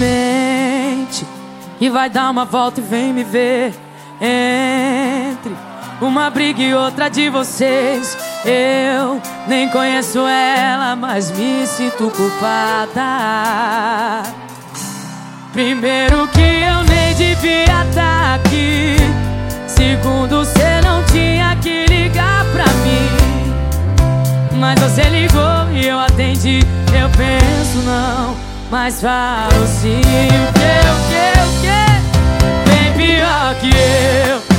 frente e vai dar uma volta e vem me ver. Entre uma briga e outra de vocês, eu nem conheço ela, mas me sinto culpada. Primeiro que eu nem devia estar tá aqui. Segundo, você não tinha que ligar pra mim. Mas você ligou e eu atendi. Eu penso não, mas falo sim. O que, o que, o que? Bem pior que eu.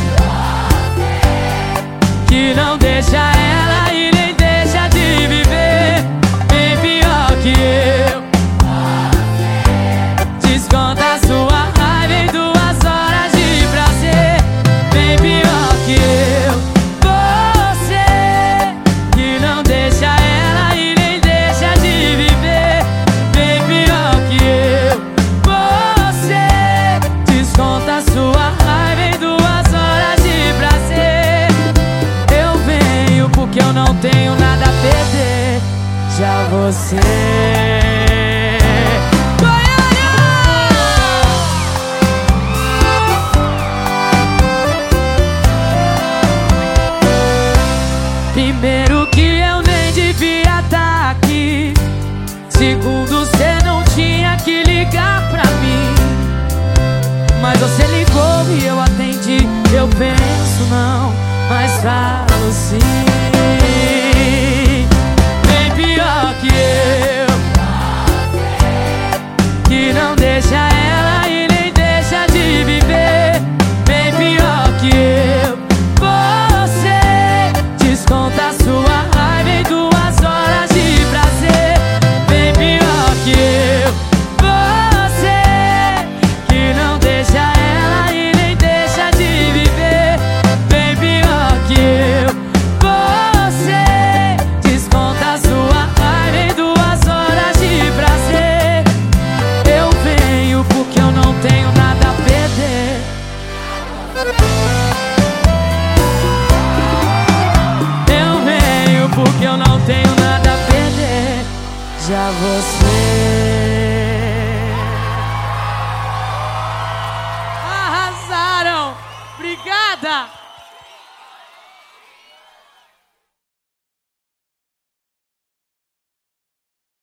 Porque eu não tenho nada a perder. Já você. Primeiro que eu nem devia estar tá aqui. Segundo, você não tinha que ligar pra mim. Mas você ligou e eu atendi. Eu penso não, mas falo sim. Porque eu não tenho nada a perder. Já você.